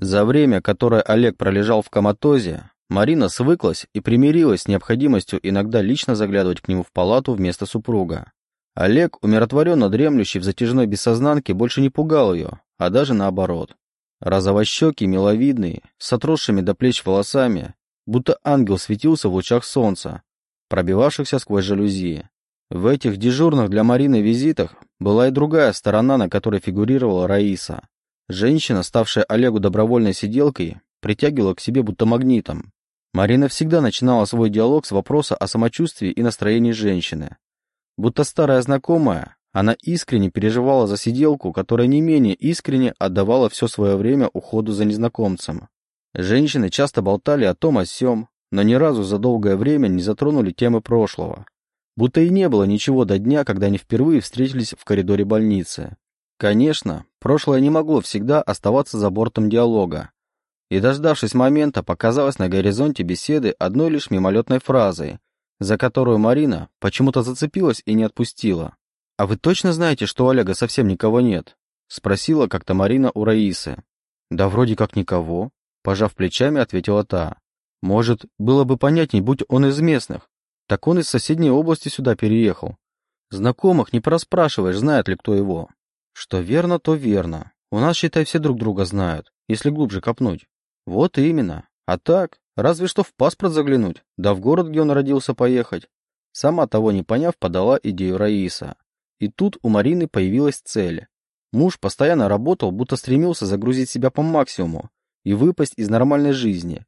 За время, которое Олег пролежал в коматозе, Марина свыклась и примирилась с необходимостью иногда лично заглядывать к нему в палату вместо супруга. Олег, умиротворенно дремлющий в затяжной бессознанке, больше не пугал ее, а даже наоборот. Розовощекий, миловидный, с отросшими до плеч волосами, будто ангел светился в лучах солнца, пробивавшихся сквозь жалюзи. В этих дежурных для Марины визитах была и другая сторона, на которой фигурировала Раиса. Женщина, ставшая Олегу добровольной сиделкой, притягивала к себе будто магнитом. Марина всегда начинала свой диалог с вопроса о самочувствии и настроении женщины. Будто старая знакомая, она искренне переживала за сиделку, которая не менее искренне отдавала все свое время уходу за незнакомцем. Женщины часто болтали о том о сём, но ни разу за долгое время не затронули темы прошлого. Будто и не было ничего до дня, когда они впервые встретились в коридоре больницы. Конечно, прошлое не могло всегда оставаться за бортом диалога. И, дождавшись момента, показалось на горизонте беседы одной лишь мимолетной фразой, за которую Марина почему-то зацепилась и не отпустила. «А вы точно знаете, что у Олега совсем никого нет?» — спросила как-то Марина у Раисы. «Да вроде как никого», — пожав плечами, ответила та. «Может, было бы понятней, будь он из местных. Так он из соседней области сюда переехал. Знакомых не проспрашиваешь, знает ли кто его. Что верно, то верно. У нас, считай, все друг друга знают, если глубже копнуть. Вот именно. А так, разве что в паспорт заглянуть, да в город, где он родился, поехать. Сама того не поняв, подала идею Раиса. И тут у Марины появилась цель. Муж постоянно работал, будто стремился загрузить себя по максимуму и выпасть из нормальной жизни.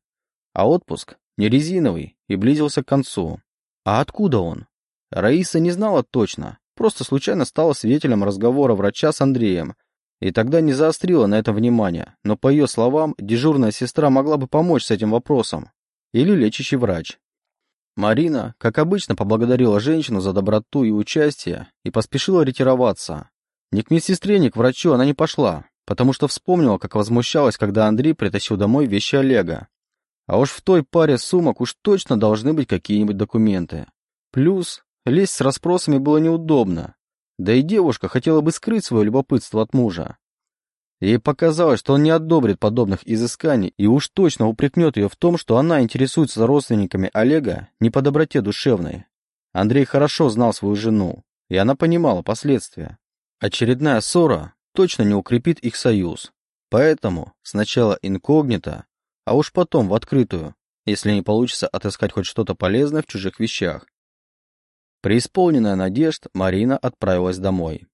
А отпуск не резиновый и близился к концу. А откуда он? Раиса не знала точно, просто случайно стала свидетелем разговора врача с Андреем, и тогда не заострила на это внимание, но по ее словам, дежурная сестра могла бы помочь с этим вопросом. Или лечащий врач. Марина, как обычно, поблагодарила женщину за доброту и участие и поспешила ретироваться. Ни к медсестре, ни к врачу она не пошла, потому что вспомнила, как возмущалась, когда Андрей притащил домой вещи Олега. А уж в той паре сумок уж точно должны быть какие-нибудь документы. Плюс, лезть с расспросами было неудобно. Да и девушка хотела бы скрыть свое любопытство от мужа. Ей показалось, что он не одобрит подобных изысканий и уж точно упрекнет ее в том, что она интересуется родственниками Олега не по доброте душевной. Андрей хорошо знал свою жену, и она понимала последствия. Очередная ссора точно не укрепит их союз. Поэтому сначала инкогнито, а уж потом в открытую, если не получится отыскать хоть что-то полезное в чужих вещах. Преисполненная надежд, Марина отправилась домой.